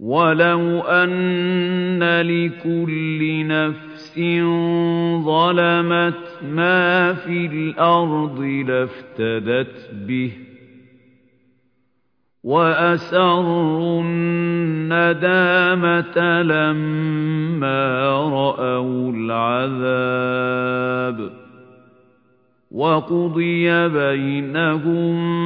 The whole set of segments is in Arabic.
وَلَوْ أَنَّ لِكُلِّ نَفْسٍ ظَلَمَتْ مَا فِي الْأَرْضِ لَافْتَدَتْ بِهِ ۗ وَأَسَرُّوا النَّدَامَةَ لَمَّا رَأَوُا الْعَذَابَ ۖ وَقُضِيَ بَيْنَهُم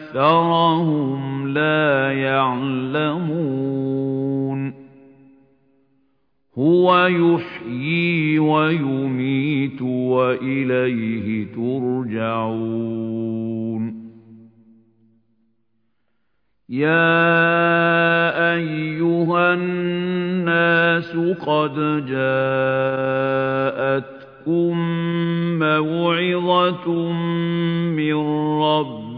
أَكْثَرَهُمْ لَا يَعْلَمُونَ هُوَ يُحْيِي وَيُمِيتُ وَإِلَيْهِ تُرْجَعُونَ يَا أَيُّهَا النَّاسُ قَدْ جَاءَتْكُم مَّوْعِظَةٌ مِّن رَّبِّكُمْ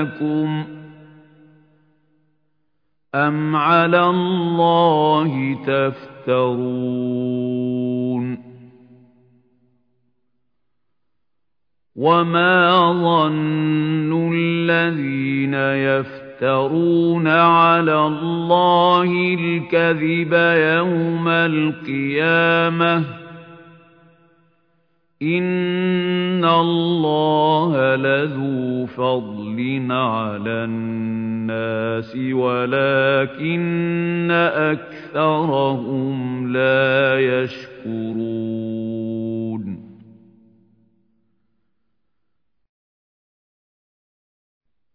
لَكُمْ ۖ أَمْ عَلَى اللَّهِ تَفْتَرُونَ وَمَا ظَنُّ الَّذِينَ يَفْتَرُونَ عَلَى اللَّهِ الْكَذِبَ يَوْمَ الْقِيَامَةِ ۗ إِنَّ اللَّهَ لَذُو فَضْلٍ عَلَى النَّاسِ وَلَٰكِنَّ أَكْثَرَهُمْ لَا يَشْكُرُونَ